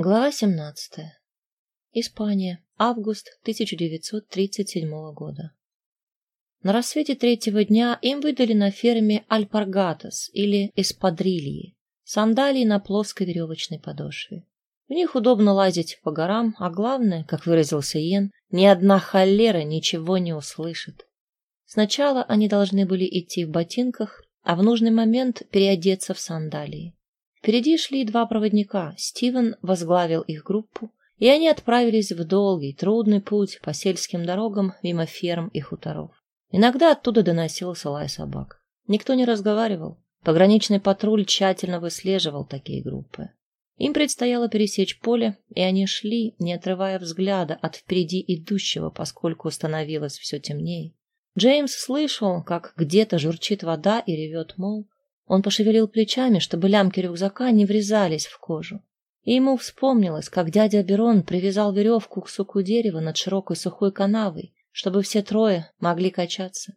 Глава 17. Испания. Август 1937 года. На рассвете третьего дня им выдали на ферме альпаргатос или эспадрильи, сандалии на плоской веревочной подошве. В них удобно лазить по горам, а главное, как выразился Йен, ни одна холера ничего не услышит. Сначала они должны были идти в ботинках, а в нужный момент переодеться в сандалии. Впереди шли два проводника. Стивен возглавил их группу, и они отправились в долгий, трудный путь по сельским дорогам мимо ферм и хуторов. Иногда оттуда доносился лай собак. Никто не разговаривал. Пограничный патруль тщательно выслеживал такие группы. Им предстояло пересечь поле, и они шли, не отрывая взгляда от впереди идущего, поскольку становилось все темнее. Джеймс слышал, как где-то журчит вода и ревет мол. Он пошевелил плечами, чтобы лямки рюкзака не врезались в кожу. И ему вспомнилось, как дядя Берон привязал веревку к суку дерева над широкой сухой канавой, чтобы все трое могли качаться.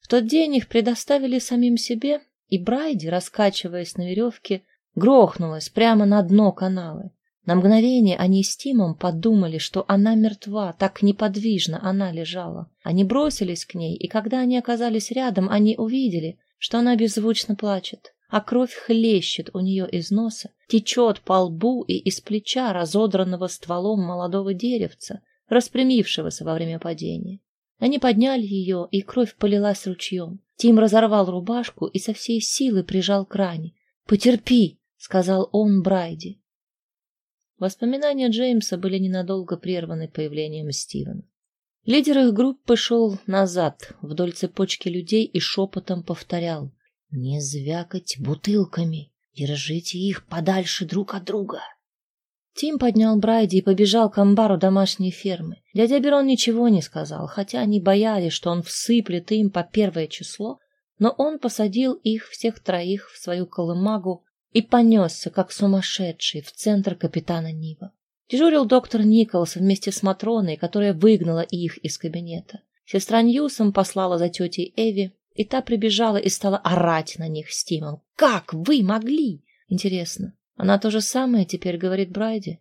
В тот день их предоставили самим себе, и Брайди, раскачиваясь на веревке, грохнулась прямо на дно канавы. На мгновение они с Тимом подумали, что она мертва, так неподвижно она лежала. Они бросились к ней, и когда они оказались рядом, они увидели, что она беззвучно плачет, а кровь хлещет у нее из носа, течет по лбу и из плеча, разодранного стволом молодого деревца, распрямившегося во время падения. Они подняли ее, и кровь полилась ручьем. Тим разорвал рубашку и со всей силы прижал к ране. «Потерпи!» — сказал он Брайди. Воспоминания Джеймса были ненадолго прерваны появлением Стивена. Лидер их группы шел назад, вдоль цепочки людей и шепотом повторял. «Не звякать бутылками! Держите их подальше друг от друга!» Тим поднял Брайди и побежал к амбару домашней фермы. Дядя Берон ничего не сказал, хотя они боялись, что он всыплет им по первое число, но он посадил их всех троих в свою колымагу и понесся, как сумасшедший, в центр капитана Нива. Дежурил доктор Николс вместе с Матроной, которая выгнала их из кабинета. Сестра Ньюсом послала за тетей Эви, и та прибежала и стала орать на них с Тимом. «Как вы могли?» Интересно, она то же самое теперь говорит Брайди?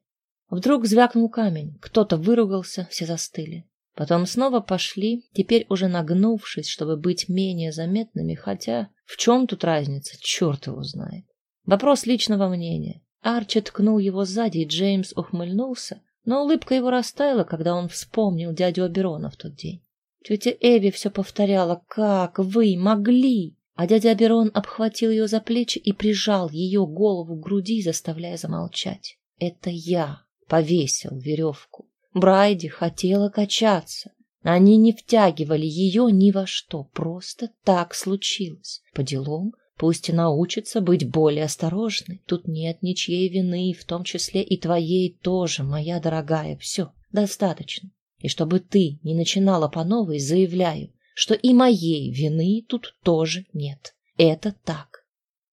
Вдруг звякнул камень, кто-то выругался, все застыли. Потом снова пошли, теперь уже нагнувшись, чтобы быть менее заметными, хотя в чем тут разница, черт его знает. Вопрос личного мнения. Арчи ткнул его сзади, и Джеймс ухмыльнулся, но улыбка его растаяла, когда он вспомнил дядю Аберона в тот день. Тетя Эви все повторяла «Как вы могли?» А дядя Аберон обхватил ее за плечи и прижал ее голову к груди, заставляя замолчать. «Это я повесил веревку. Брайди хотела качаться. Они не втягивали ее ни во что, просто так случилось. По делам Пусть научится быть более осторожной. Тут нет ничьей вины, в том числе и твоей тоже, моя дорогая. Все, достаточно. И чтобы ты не начинала по новой, заявляю, что и моей вины тут тоже нет. Это так.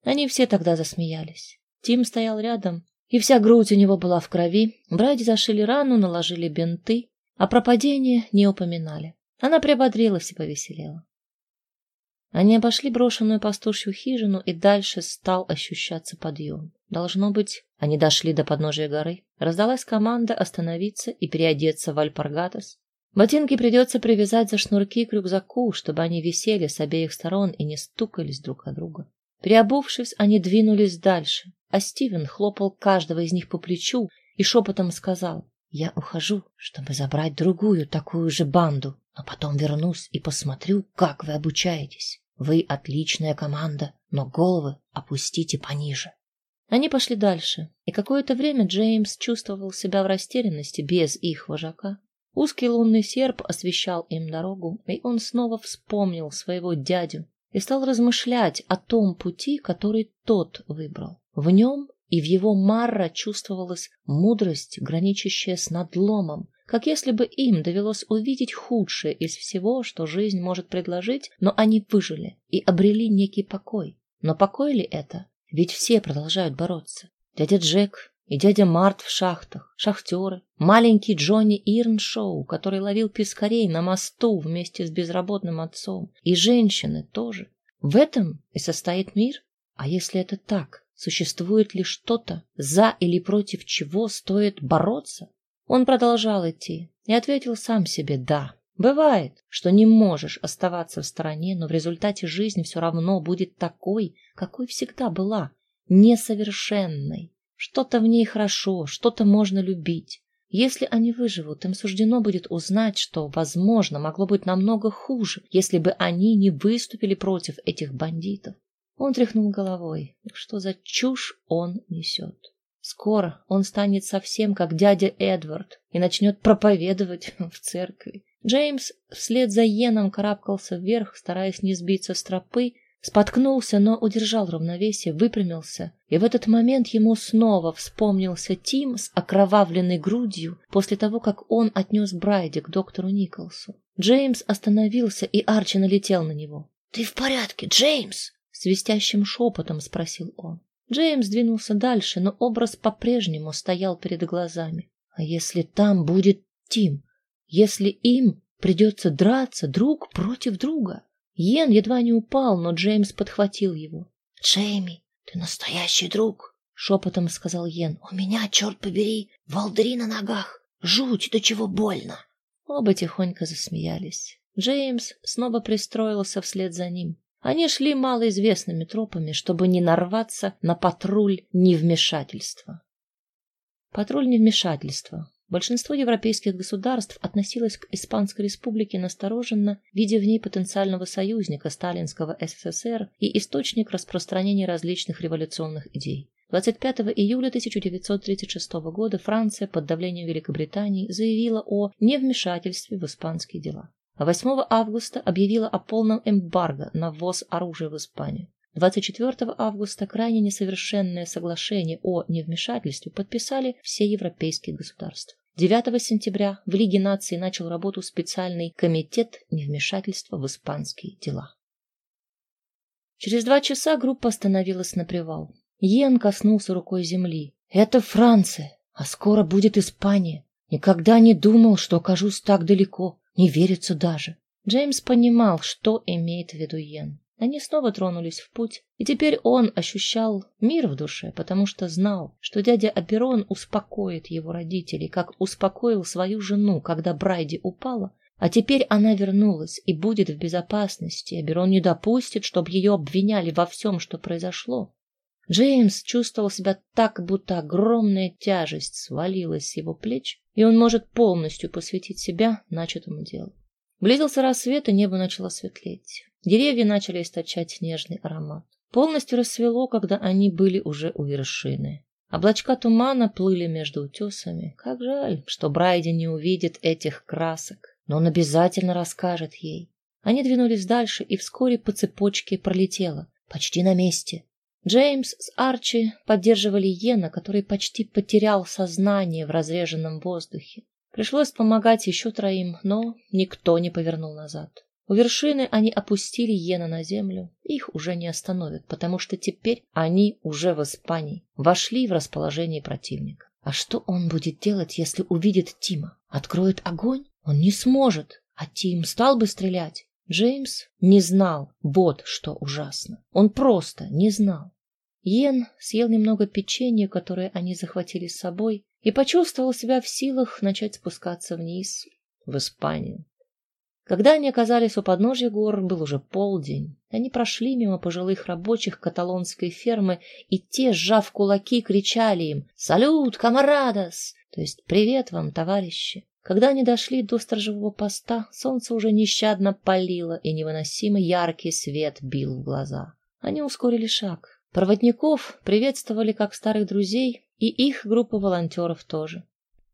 Они все тогда засмеялись. Тим стоял рядом, и вся грудь у него была в крови. Братья зашили рану, наложили бинты, а про падение не упоминали. Она приободрилась и повеселела. Они обошли брошенную пастушью хижину, и дальше стал ощущаться подъем. Должно быть, они дошли до подножия горы. Раздалась команда остановиться и переодеться в альпаргатос. Ботинки придется привязать за шнурки к рюкзаку, чтобы они висели с обеих сторон и не стукались друг о друга. Приобувшись, они двинулись дальше, а Стивен хлопал каждого из них по плечу и шепотом сказал, «Я ухожу, чтобы забрать другую такую же банду, но потом вернусь и посмотрю, как вы обучаетесь». Вы отличная команда, но головы опустите пониже. Они пошли дальше, и какое-то время Джеймс чувствовал себя в растерянности без их вожака. Узкий лунный серп освещал им дорогу, и он снова вспомнил своего дядю и стал размышлять о том пути, который тот выбрал. В нем и в его Марра чувствовалась мудрость, граничащая с надломом, как если бы им довелось увидеть худшее из всего, что жизнь может предложить, но они выжили и обрели некий покой. Но покой ли это? Ведь все продолжают бороться. Дядя Джек и дядя Март в шахтах, шахтеры, маленький Джонни Ирншоу, который ловил пескарей на мосту вместе с безработным отцом, и женщины тоже. В этом и состоит мир? А если это так, Существует ли что-то, за или против чего стоит бороться? Он продолжал идти и ответил сам себе «да». Бывает, что не можешь оставаться в стороне, но в результате жизнь все равно будет такой, какой всегда была, несовершенной. Что-то в ней хорошо, что-то можно любить. Если они выживут, им суждено будет узнать, что, возможно, могло быть намного хуже, если бы они не выступили против этих бандитов. Он тряхнул головой. Что за чушь он несет? Скоро он станет совсем как дядя Эдвард и начнет проповедовать в церкви. Джеймс вслед за Йеном карабкался вверх, стараясь не сбиться с тропы, споткнулся, но удержал равновесие, выпрямился, и в этот момент ему снова вспомнился Тим с окровавленной грудью после того, как он отнес Брайди к доктору Николсу. Джеймс остановился, и Арчи налетел на него. «Ты в порядке, Джеймс?» — свистящим шепотом спросил он. Джеймс двинулся дальше, но образ по-прежнему стоял перед глазами. А если там будет Тим? Если им придется драться друг против друга? Йен едва не упал, но Джеймс подхватил его. «Джейми, ты настоящий друг!» — шепотом сказал Йен. «У меня, черт побери, волдыри на ногах! Жуть, до чего больно!» Оба тихонько засмеялись. Джеймс снова пристроился вслед за ним. Они шли малоизвестными тропами, чтобы не нарваться на патруль невмешательства. Патруль невмешательства Большинство европейских государств относилось к Испанской республике настороженно, видя в ней потенциального союзника сталинского СССР и источник распространения различных революционных идей. 25 июля 1936 года Франция под давлением Великобритании заявила о невмешательстве в испанские дела. А 8 августа объявила о полном эмбарго на ввоз оружия в Испанию. 24 августа крайне несовершенное соглашение о невмешательстве подписали все европейские государства. 9 сентября в Лиге наций начал работу специальный комитет невмешательства в испанские дела. Через два часа группа остановилась на привал. Йен коснулся рукой земли. «Это Франция, а скоро будет Испания. Никогда не думал, что окажусь так далеко. Не верится даже». Джеймс понимал, что имеет в виду Йен. Они снова тронулись в путь, и теперь он ощущал мир в душе, потому что знал, что дядя Аберон успокоит его родителей, как успокоил свою жену, когда Брайди упала, а теперь она вернулась и будет в безопасности. Аберон не допустит, чтобы ее обвиняли во всем, что произошло. Джеймс чувствовал себя так, будто огромная тяжесть свалилась с его плеч, и он может полностью посвятить себя начатому делу. Близился рассвет, и небо начало светлеть. Деревья начали источать нежный аромат. Полностью рассвело, когда они были уже у вершины. Облачка тумана плыли между утесами. Как жаль, что Брайди не увидит этих красок, но он обязательно расскажет ей. Они двинулись дальше, и вскоре по цепочке пролетело, почти на месте. Джеймс с Арчи поддерживали Йена, который почти потерял сознание в разреженном воздухе. Пришлось помогать еще троим, но никто не повернул назад. У вершины они опустили Йена на землю. Их уже не остановят, потому что теперь они уже в Испании, вошли в расположение противника. А что он будет делать, если увидит Тима? Откроет огонь? Он не сможет. А Тим стал бы стрелять. Джеймс не знал, вот что ужасно. Он просто не знал. Йен съел немного печенья, которое они захватили с собой, и почувствовал себя в силах начать спускаться вниз, в Испанию. Когда они оказались у подножья гор, был уже полдень. Они прошли мимо пожилых рабочих каталонской фермы, и те, сжав кулаки, кричали им «Салют, камарадос!» то есть «Привет вам, товарищи!». Когда они дошли до сторожевого поста, солнце уже нещадно палило, и невыносимо яркий свет бил в глаза. Они ускорили шаг. Проводников приветствовали как старых друзей, и их группа волонтеров тоже.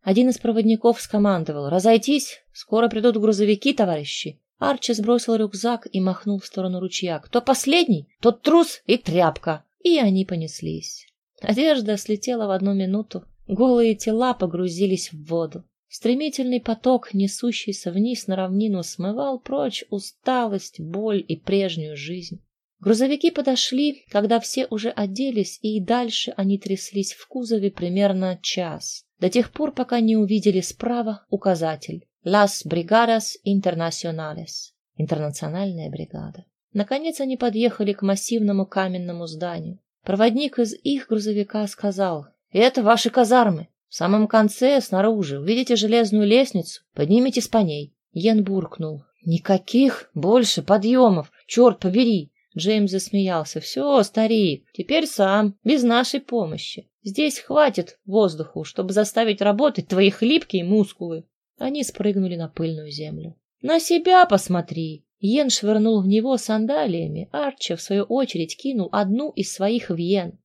Один из проводников скомандовал «Разойтись! Скоро придут грузовики, товарищи!» Арчи сбросил рюкзак и махнул в сторону ручья. «Кто последний, тот трус и тряпка!» И они понеслись. Одежда слетела в одну минуту. Голые тела погрузились в воду. Стремительный поток, несущийся вниз на равнину, смывал прочь усталость, боль и прежнюю жизнь. Грузовики подошли, когда все уже оделись, и дальше они тряслись в кузове примерно час до тех пор, пока не увидели справа указатель «Las Brigadas Internacionales» — интернациональная бригада. Наконец они подъехали к массивному каменному зданию. Проводник из их грузовика сказал, «Это ваши казармы. В самом конце, снаружи, увидите железную лестницу, поднимитесь по ней». Йен буркнул, «Никаких больше подъемов, черт побери!» Джеймс засмеялся. «Все, старик, теперь сам, без нашей помощи. Здесь хватит воздуху, чтобы заставить работать твои хлипкие мускулы». Они спрыгнули на пыльную землю. «На себя посмотри!» Йен швырнул в него сандалиями, Арчи, в свою очередь, кинул одну из своих в Йен.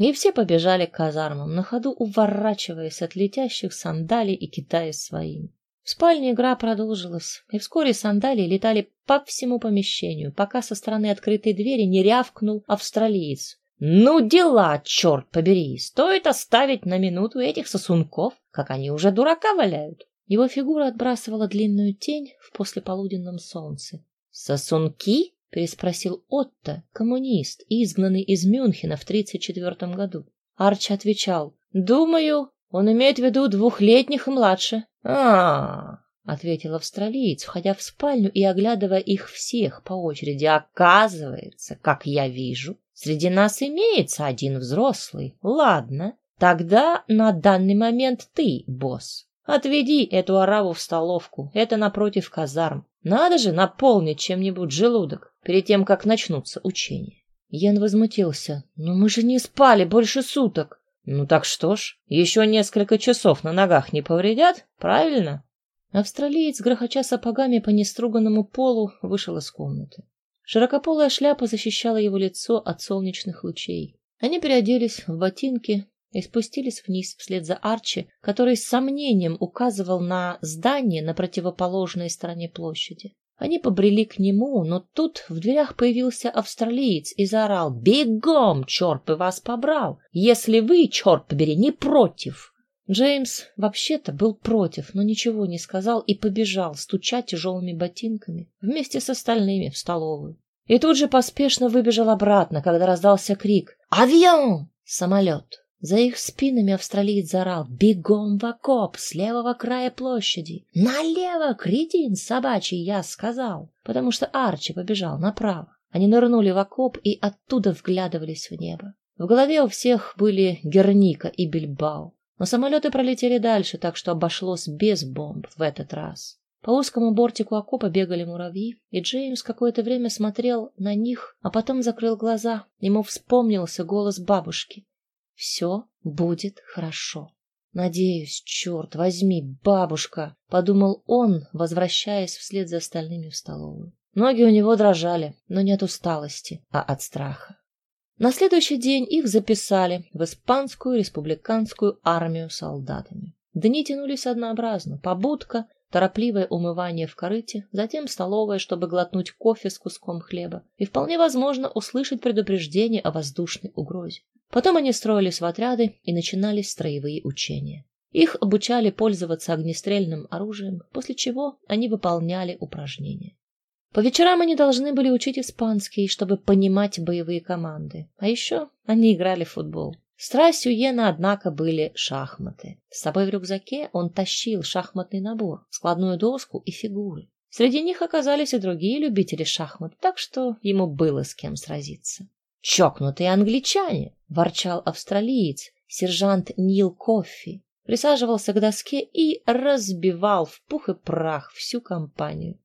И все побежали к казармам, на ходу уворачиваясь от летящих сандалий и кидаясь своим. В спальне игра продолжилась, и вскоре сандалии летали по всему помещению, пока со стороны открытой двери не рявкнул австралиец. «Ну дела, черт побери! Стоит оставить на минуту этих сосунков, как они уже дурака валяют!» Его фигура отбрасывала длинную тень в послеполуденном солнце. «Сосунки?» — переспросил Отто, коммунист, изгнанный из Мюнхена в 1934 году. Арчи отвечал, «Думаю, он имеет в виду двухлетних и младше». «А-а-а!» — ответил австралиец, входя в спальню и оглядывая их всех по очереди. «Оказывается, как я вижу, среди нас имеется один взрослый. Ладно, тогда на данный момент ты, босс». Отведи эту ораву в столовку, это напротив казарм. Надо же наполнить чем-нибудь желудок перед тем, как начнутся учения. Ян возмутился. «Но мы же не спали больше суток!» «Ну так что ж, еще несколько часов на ногах не повредят, правильно?» Австралиец, грохоча сапогами по неструганному полу, вышел из комнаты. Широкополая шляпа защищала его лицо от солнечных лучей. Они переоделись в ботинки, и спустились вниз вслед за Арчи, который с сомнением указывал на здание на противоположной стороне площади. Они побрели к нему, но тут в дверях появился австралиец и заорал «Бегом, черт бы вас побрал! Если вы, черт побери, не против!» Джеймс вообще-то был против, но ничего не сказал и побежал, стуча тяжелыми ботинками, вместе с остальными в столовую. И тут же поспешно выбежал обратно, когда раздался крик «Авион!» Самолет. За их спинами австралиец заорал «Бегом в окоп с левого края площади! Налево, кретин собачий, я сказал!» Потому что Арчи побежал направо. Они нырнули в окоп и оттуда вглядывались в небо. В голове у всех были Герника и Бильбао. Но самолеты пролетели дальше, так что обошлось без бомб в этот раз. По узкому бортику окопа бегали муравьи, и Джеймс какое-то время смотрел на них, а потом закрыл глаза. Ему вспомнился голос бабушки. Все будет хорошо. Надеюсь, черт возьми, бабушка, подумал он, возвращаясь вслед за остальными в столовую. Ноги у него дрожали, но не от усталости, а от страха. На следующий день их записали в испанскую республиканскую армию солдатами. Дни тянулись однообразно: побудка, торопливое умывание в корыте, затем столовая, чтобы глотнуть кофе с куском хлеба, и вполне возможно услышать предупреждение о воздушной угрозе. Потом они строились в отряды и начинались строевые учения. Их обучали пользоваться огнестрельным оружием, после чего они выполняли упражнения. По вечерам они должны были учить испанский, чтобы понимать боевые команды. А еще они играли в футбол. Страстью Йена, однако, были шахматы. С собой в рюкзаке он тащил шахматный набор, складную доску и фигуры. Среди них оказались и другие любители шахмат, так что ему было с кем сразиться. Чокнутые англичане, ворчал австралиец, сержант Нил Коффи, присаживался к доске и разбивал в пух и прах всю компанию.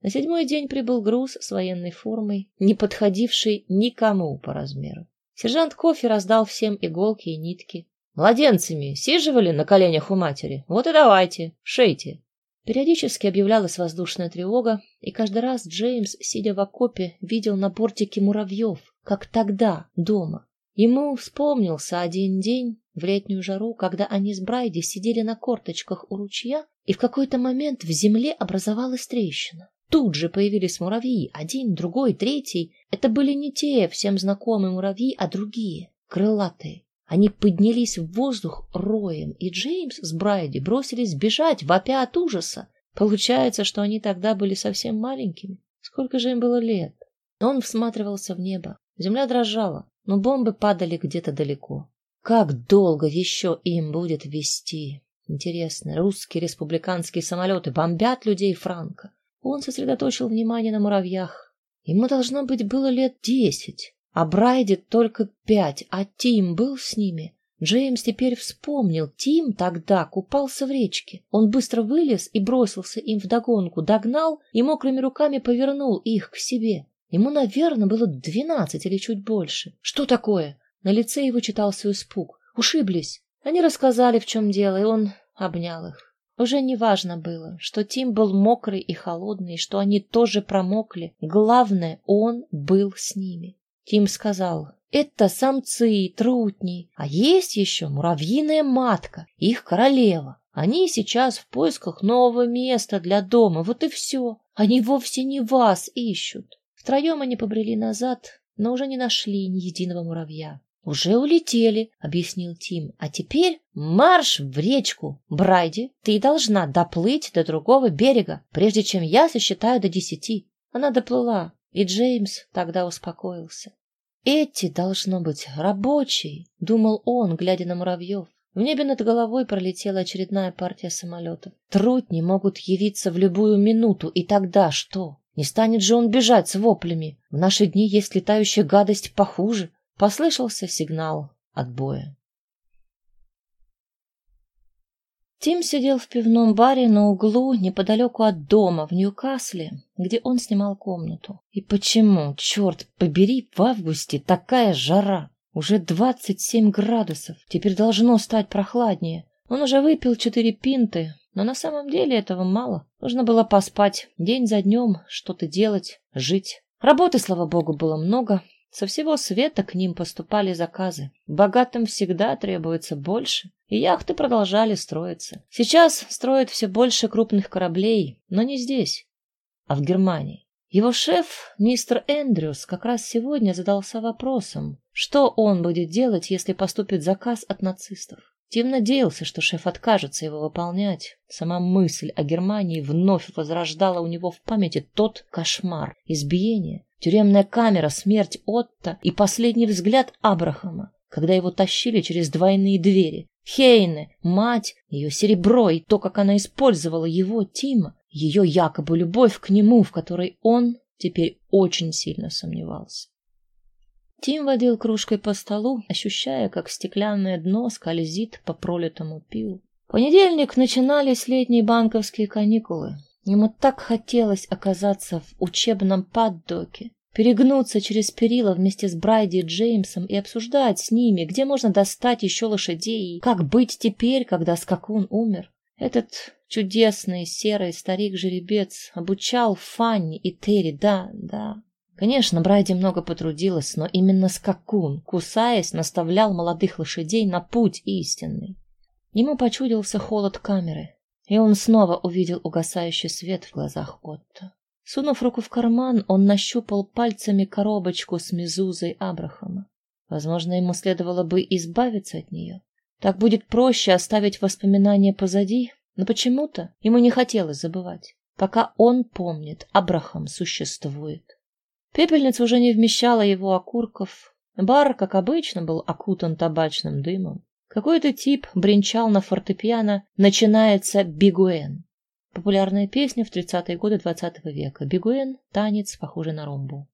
На седьмой день прибыл груз с военной формой, не подходивший никому по размеру. Сержант Кофи раздал всем иголки и нитки. Младенцами сиживали на коленях у матери. Вот и давайте, шейте. Периодически объявлялась воздушная тревога, и каждый раз Джеймс, сидя в окопе, видел на бортике муравьев, как тогда, дома. Ему вспомнился один день в летнюю жару, когда они с Брайди сидели на корточках у ручья, и в какой-то момент в земле образовалась трещина. Тут же появились муравьи, один, другой, третий. Это были не те всем знакомые муравьи, а другие, крылатые. Они поднялись в воздух роем, и Джеймс с Брайди бросились бежать, вопя от ужаса. Получается, что они тогда были совсем маленькими. Сколько же им было лет? Он всматривался в небо. Земля дрожала, но бомбы падали где-то далеко. Как долго еще им будет вести? Интересно, русские республиканские самолеты бомбят людей Франка? Он сосредоточил внимание на муравьях. Ему должно быть было лет десять. А Брайди только пять, а Тим был с ними. Джеймс теперь вспомнил, Тим тогда купался в речке. Он быстро вылез и бросился им вдогонку, догнал и мокрыми руками повернул их к себе. Ему, наверное, было двенадцать или чуть больше. Что такое? На лице его читался испуг. Ушиблись. Они рассказали, в чем дело, и он обнял их. Уже не важно было, что Тим был мокрый и холодный, что они тоже промокли. Главное, он был с ними. Тим сказал, это самцы, трутни, а есть еще муравьиная матка, их королева. Они сейчас в поисках нового места для дома, вот и все. Они вовсе не вас ищут. Втроем они побрели назад, но уже не нашли ни единого муравья. «Уже улетели», — объяснил Тим. «А теперь марш в речку. Брайди, ты должна доплыть до другого берега, прежде чем я сосчитаю до десяти». Она доплыла, и Джеймс тогда успокоился. «Эти, должно быть, рабочие», — думал он, глядя на муравьев. В небе над головой пролетела очередная партия самолетов. Трутни могут явиться в любую минуту, и тогда что? Не станет же он бежать с воплями. В наши дни есть летающая гадость похуже. Послышался сигнал отбоя. Тим сидел в пивном баре на углу неподалеку от дома в Ньюкасле, где он снимал комнату. И почему, черт побери, в августе такая жара? Уже двадцать семь градусов, теперь должно стать прохладнее. Он уже выпил четыре пинты, но на самом деле этого мало. Нужно было поспать, день за днем, что-то делать, жить. Работы, слава богу, было много, со всего света к ним поступали заказы. Богатым всегда требуется больше, и яхты продолжали строиться. Сейчас строят все больше крупных кораблей, но не здесь, а в Германии. Его шеф, мистер Эндрюс, как раз сегодня задался вопросом, что он будет делать, если поступит заказ от нацистов. Тим надеялся, что шеф откажется его выполнять. Сама мысль о Германии вновь возрождала у него в памяти тот кошмар, избиение, Тюремная камера, смерть Отто и последний взгляд Абрахама, когда его тащили через двойные двери. Хейне, мать, ее серебро и то, как она использовала его, Тима, ее якобы любовь к нему, в которой он теперь очень сильно сомневался. Тим водил кружкой по столу, ощущая, как стеклянное дно скользит по пролитому пиву. понедельник начинались летние банковские каникулы. Ему так хотелось оказаться в учебном паддоке, перегнуться через перила вместе с Брайди и Джеймсом и обсуждать с ними, где можно достать еще лошадей и как быть теперь, когда скакун умер. Этот чудесный серый старик-жеребец обучал Фанни и Терри, да, да. Конечно, Брайди много потрудилась, но именно скакун, кусаясь, наставлял молодых лошадей на путь истинный. Ему почудился холод камеры, и он снова увидел угасающий свет в глазах Отто. Сунув руку в карман, он нащупал пальцами коробочку с мезузой Абрахама. Возможно, ему следовало бы избавиться от нее. Так будет проще оставить воспоминания позади, но почему-то ему не хотелось забывать. Пока он помнит, Абрахам существует. Пепельница уже не вмещала его окурков. Бар, как обычно, был окутан табачным дымом. Какой-то тип бренчал на фортепиано «Начинается бигуэн». Популярная песня в 30-е годы XX -го века. Бигуэн — танец, похожий на ромбу.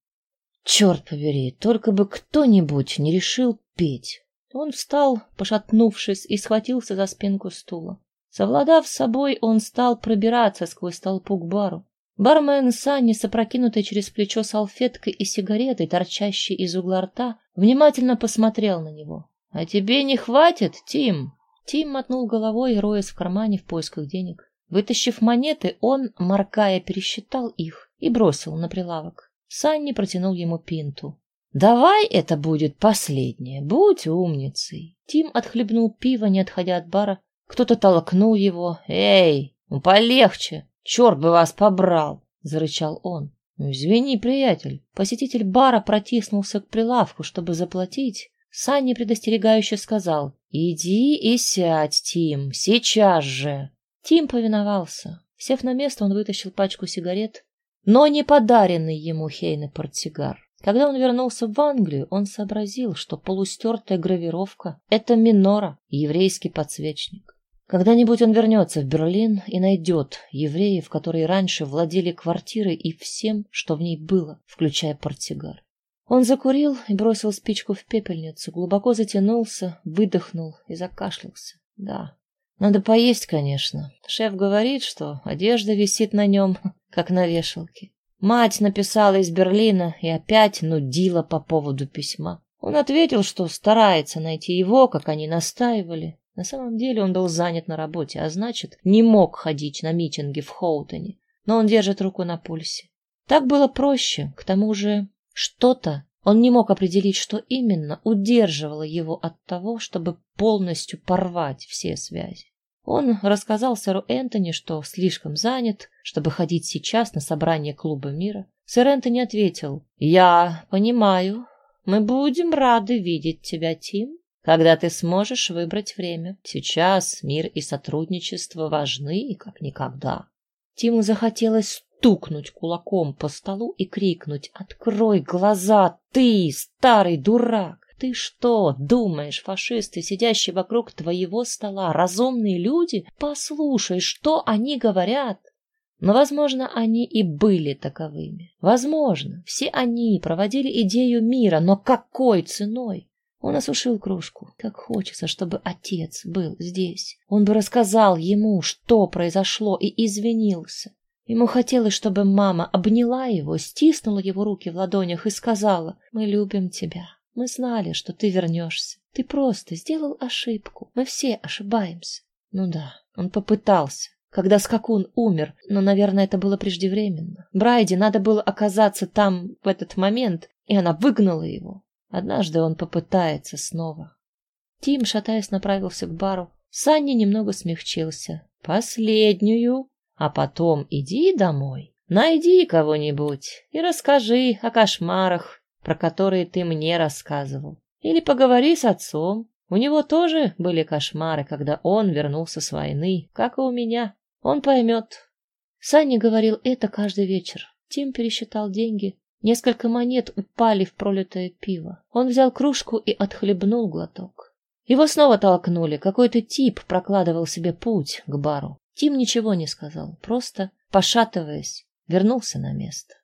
Черт побери, только бы кто-нибудь не решил петь. Он встал, пошатнувшись, и схватился за спинку стула. Совладав с собой, он стал пробираться сквозь толпу к бару. Бармен Санни с опрокинутой через плечо салфеткой и сигаретой, торчащей из угла рта, внимательно посмотрел на него. А тебе не хватит, Тим? Тим мотнул головой, роясь в кармане в поисках денег. Вытащив монеты, он, моргая, пересчитал их и бросил на прилавок. Санни протянул ему пинту. «Давай это будет последнее, будь умницей!» Тим отхлебнул пиво, не отходя от бара. Кто-то толкнул его. «Эй, ну полегче! Черт бы вас побрал!» — зарычал он. «Ну, извини, приятель». Посетитель бара протиснулся к прилавку, чтобы заплатить, Санни предостерегающе сказал «Иди и сядь, Тим, сейчас же!» Тим повиновался. Сев на место, он вытащил пачку сигарет, но не подаренный ему Хейне портсигар. Когда он вернулся в Англию, он сообразил, что полустертая гравировка — это минора, еврейский подсвечник. Когда-нибудь он вернется в Берлин и найдет евреев, которые раньше владели квартирой и всем, что в ней было, включая портсигар. Он закурил и бросил спичку в пепельницу, глубоко затянулся, выдохнул и закашлялся. Да, надо поесть, конечно. Шеф говорит, что одежда висит на нем, как на вешалке. Мать написала из Берлина и опять нудила по поводу письма. Он ответил, что старается найти его, как они настаивали. На самом деле он был занят на работе, а значит, не мог ходить на митинги в Хоутоне. Но он держит руку на пульсе. Так было проще. К тому же что-то, он не мог определить, что именно, удерживало его от того, чтобы полностью порвать все связи. Он рассказал сэру Энтони, что слишком занят, чтобы ходить сейчас на собрание клуба мира. Сэр Энтони ответил, «Я понимаю. Мы будем рады видеть тебя, Тим, когда ты сможешь выбрать время. Сейчас мир и сотрудничество важны, как никогда». Тиму захотелось стукнуть кулаком по столу и крикнуть «Открой глаза, ты, старый дурак!» Ты что, думаешь, фашисты, сидящие вокруг твоего стола, разумные люди? Послушай, что они говорят. Но, возможно, они и были таковыми. Возможно, все они проводили идею мира, но какой ценой? Он осушил кружку. Как хочется, чтобы отец был здесь. Он бы рассказал ему, что произошло, и извинился. Ему хотелось, чтобы мама обняла его, стиснула его руки в ладонях и сказала «Мы любим тебя». Мы знали, что ты вернешься. Ты просто сделал ошибку. Мы все ошибаемся. Ну да, он попытался. Когда скакун умер, но, наверное, это было преждевременно. Брайде надо было оказаться там в этот момент, и она выгнала его. Однажды он попытается снова. Тим, шатаясь, направился к бару. Санни немного смягчился. Последнюю, а потом иди домой. Найди кого-нибудь и расскажи о кошмарах, про которые ты мне рассказывал. Или поговори с отцом. У него тоже были кошмары, когда он вернулся с войны, как и у меня. Он поймет. Санни говорил это каждый вечер. Тим пересчитал деньги. Несколько монет упали в пролитое пиво. Он взял кружку и отхлебнул глоток. Его снова толкнули. Какой-то тип прокладывал себе путь к бару. Тим ничего не сказал, просто, пошатываясь, вернулся на место.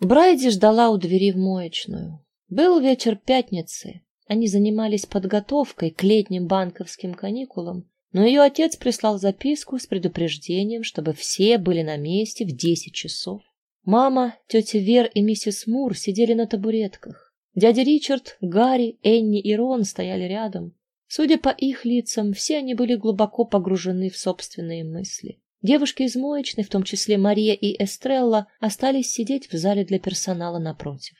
Брайди ждала у двери в моечную. Был вечер пятницы. Они занимались подготовкой к летним банковским каникулам, но ее отец прислал записку с предупреждением, чтобы все были на месте в десять часов. Мама, тетя Вер и миссис Мур сидели на табуретках. Дядя Ричард, Гарри, Энни и Рон стояли рядом. Судя по их лицам, все они были глубоко погружены в собственные мысли. Девушки из моечной, в том числе Мария и Эстрелла, остались сидеть в зале для персонала напротив.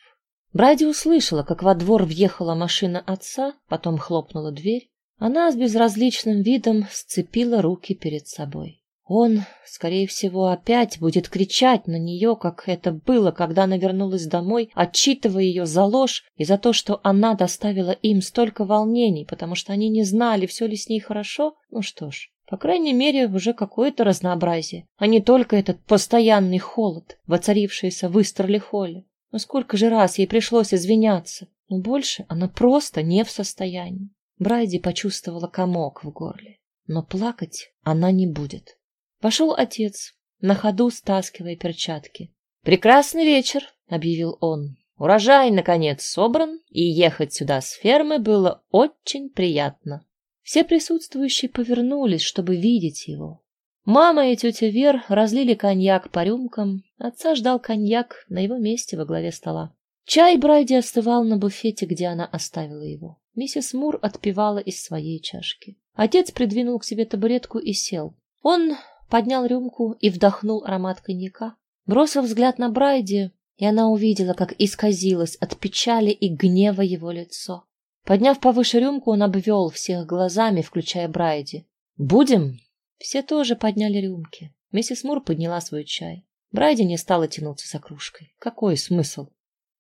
Бради услышала, как во двор въехала машина отца, потом хлопнула дверь. Она с безразличным видом сцепила руки перед собой. Он, скорее всего, опять будет кричать на нее, как это было, когда она вернулась домой, отчитывая ее за ложь и за то, что она доставила им столько волнений, потому что они не знали, все ли с ней хорошо. Ну что ж, по крайней мере, уже какое-то разнообразие, а не только этот постоянный холод, воцарившийся в Истерлихолле. Но сколько же раз ей пришлось извиняться, но больше она просто не в состоянии. Брайди почувствовала комок в горле, но плакать она не будет. Вошел отец, на ходу стаскивая перчатки. «Прекрасный вечер», — объявил он. «Урожай, наконец, собран, и ехать сюда с фермы было очень приятно». Все присутствующие повернулись, чтобы видеть его. Мама и тетя Вер разлили коньяк по рюмкам. Отца ждал коньяк на его месте во главе стола. Чай Брайди остывал на буфете, где она оставила его. Миссис Мур отпивала из своей чашки. Отец придвинул к себе табуретку и сел. Он поднял рюмку и вдохнул аромат коньяка. Бросив взгляд на Брайди, и она увидела, как исказилось от печали и гнева его лицо. Подняв повыше рюмку, он обвел всех глазами, включая Брайди. «Будем?» Все тоже подняли рюмки. Миссис Мур подняла свой чай. Брайди не стала тянуться за кружкой. Какой смысл?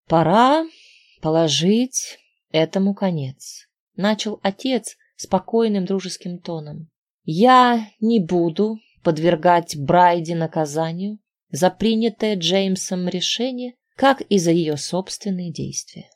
«Пора положить этому конец», — начал отец спокойным дружеским тоном. «Я не буду подвергать Брайди наказанию за принятое Джеймсом решение, как и за ее собственные действия.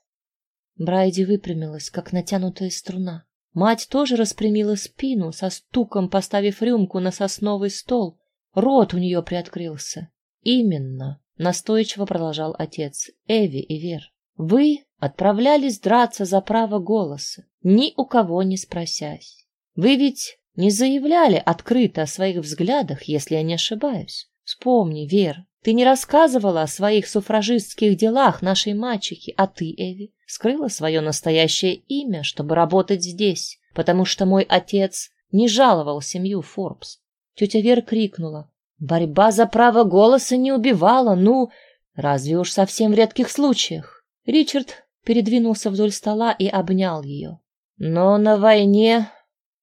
Брайди выпрямилась, как натянутая струна. Мать тоже распрямила спину, со стуком поставив рюмку на сосновый стол. Рот у нее приоткрылся. Именно настойчиво продолжал отец, Эви и Вер, вы отправлялись драться за право голоса, ни у кого не спросясь. Вы ведь не заявляли открыто о своих взглядах, если я не ошибаюсь. Вспомни, Вер, ты не рассказывала о своих суфражистских делах нашей мачехе, а ты, Эви, скрыла свое настоящее имя, чтобы работать здесь, потому что мой отец не жаловал семью Форбс. Тетя Вера крикнула. Борьба за право голоса не убивала, ну, разве уж совсем в редких случаях. Ричард передвинулся вдоль стола и обнял ее. Но на войне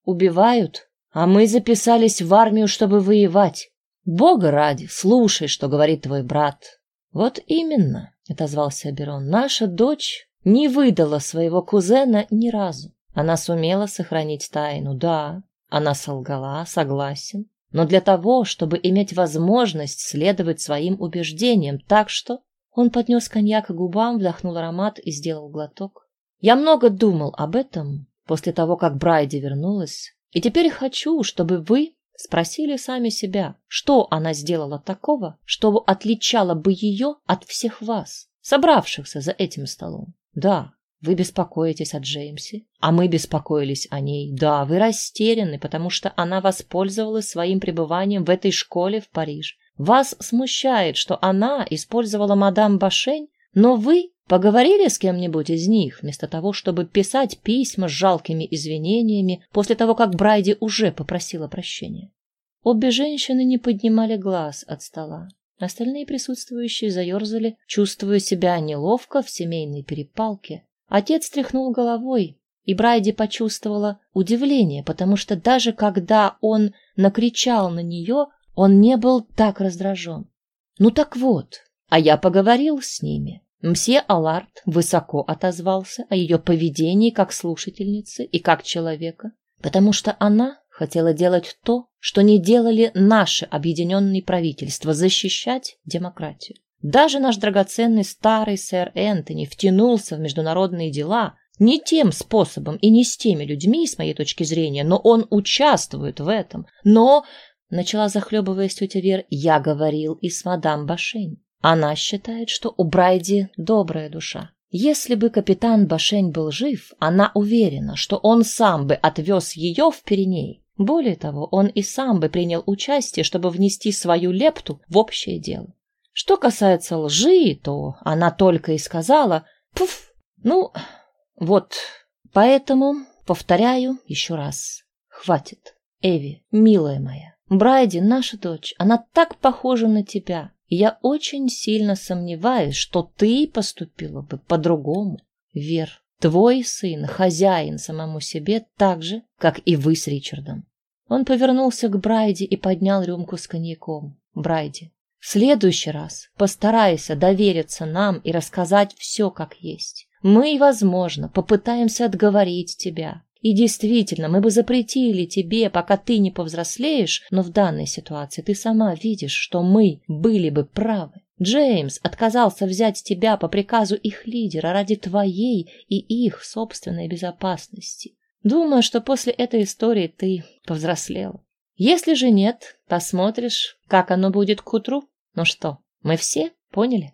убивают, а мы записались в армию, чтобы воевать. Бога ради, слушай, что говорит твой брат. Вот именно, отозвался Берон. Наша дочь не выдала своего кузена ни разу. Она сумела сохранить тайну. Да, она солгала, согласен, но для того, чтобы иметь возможность следовать своим убеждениям, так что он поднес коньяк к губам, вдохнул аромат и сделал глоток. Я много думал об этом после того, как Брайди вернулась, и теперь хочу, чтобы вы Спросили сами себя, что она сделала такого, что отличало бы ее от всех вас, собравшихся за этим столом. Да, вы беспокоитесь о Джеймсе, а мы беспокоились о ней. Да, вы растеряны, потому что она воспользовалась своим пребыванием в этой школе в Париж. Вас смущает, что она использовала мадам Башень, но вы Поговорили с кем-нибудь из них, вместо того, чтобы писать письма с жалкими извинениями после того, как Брайди уже попросила прощения. Обе женщины не поднимали глаз от стола. Остальные присутствующие заерзали, чувствуя себя неловко в семейной перепалке. Отец тряхнул головой, и Брайди почувствовала удивление, потому что даже когда он накричал на нее, он не был так раздражен. Ну так вот, а я поговорил с ними. Мсье Аларт высоко отозвался о ее поведении как слушательницы и как человека, потому что она хотела делать то, что не делали наши объединенные правительства – защищать демократию. Даже наш драгоценный старый сэр Энтони втянулся в международные дела не тем способом и не с теми людьми, с моей точки зрения, но он участвует в этом. Но, начала захлебываясь тетя Вер, я говорил и с мадам Башень. Она считает, что у Брайди добрая душа. Если бы капитан Башень был жив, она уверена, что он сам бы отвез ее в Пиреней. Более того, он и сам бы принял участие, чтобы внести свою лепту в общее дело. Что касается лжи, то она только и сказала «Пуф!» Ну, вот, поэтому повторяю еще раз. Хватит, Эви, милая моя. Брайди, наша дочь, она так похожа на тебя я очень сильно сомневаюсь, что ты поступила бы по-другому. Вер, твой сын хозяин самому себе так же, как и вы с Ричардом. Он повернулся к Брайди и поднял рюмку с коньяком. Брайди, в следующий раз постарайся довериться нам и рассказать все как есть. Мы, возможно, попытаемся отговорить тебя, и действительно, мы бы запретили тебе, пока ты не повзрослеешь, но в данной ситуации ты сама видишь, что мы были бы правы. Джеймс отказался взять тебя по приказу их лидера ради твоей и их собственной безопасности. Думаю, что после этой истории ты повзрослела. Если же нет, посмотришь, как оно будет к утру. Ну что, мы все поняли?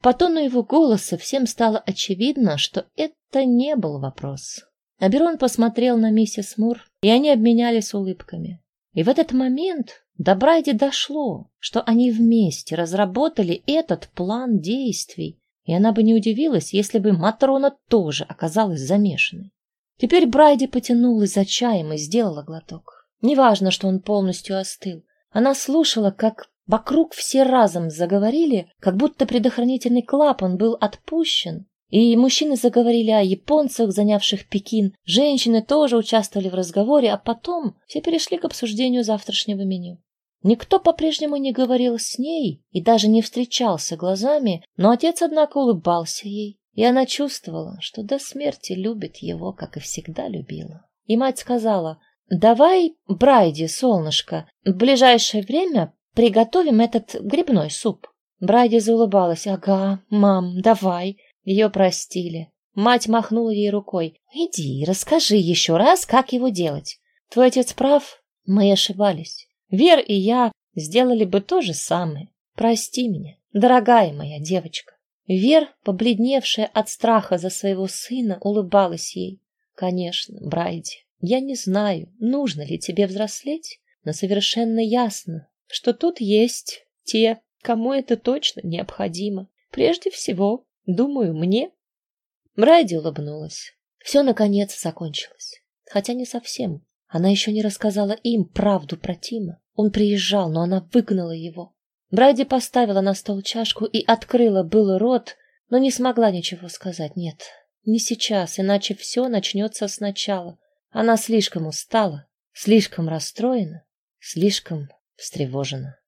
По тону его голоса всем стало очевидно, что это не был вопрос. Аберон посмотрел на миссис Мур, и они обменялись улыбками. И в этот момент до Брайди дошло, что они вместе разработали этот план действий, и она бы не удивилась, если бы Матрона тоже оказалась замешанной. Теперь Брайди потянулась за чаем и сделала глоток. Неважно, что он полностью остыл. Она слушала, как вокруг все разом заговорили, как будто предохранительный клапан был отпущен, и мужчины заговорили о японцах, занявших Пекин. Женщины тоже участвовали в разговоре, а потом все перешли к обсуждению завтрашнего меню. Никто по-прежнему не говорил с ней и даже не встречался глазами, но отец, однако, улыбался ей, и она чувствовала, что до смерти любит его, как и всегда любила. И мать сказала, «Давай, Брайди, солнышко, в ближайшее время приготовим этот грибной суп». Брайди заулыбалась, «Ага, мам, давай». Ее простили. Мать махнула ей рукой. «Иди, расскажи еще раз, как его делать. Твой отец прав, мы ошибались. Вер и я сделали бы то же самое. Прости меня, дорогая моя девочка. Вер, побледневшая от страха за своего сына, улыбалась ей. Конечно, Брайди, я не знаю, нужно ли тебе взрослеть, но совершенно ясно, что тут есть те, кому это точно необходимо. Прежде всего, думаю, мне. Брайди улыбнулась. Все, наконец, закончилось. Хотя не совсем. Она еще не рассказала им правду про Тима. Он приезжал, но она выгнала его. Брайди поставила на стол чашку и открыла было рот, но не смогла ничего сказать. Нет, не сейчас, иначе все начнется сначала. Она слишком устала, слишком расстроена, слишком встревожена.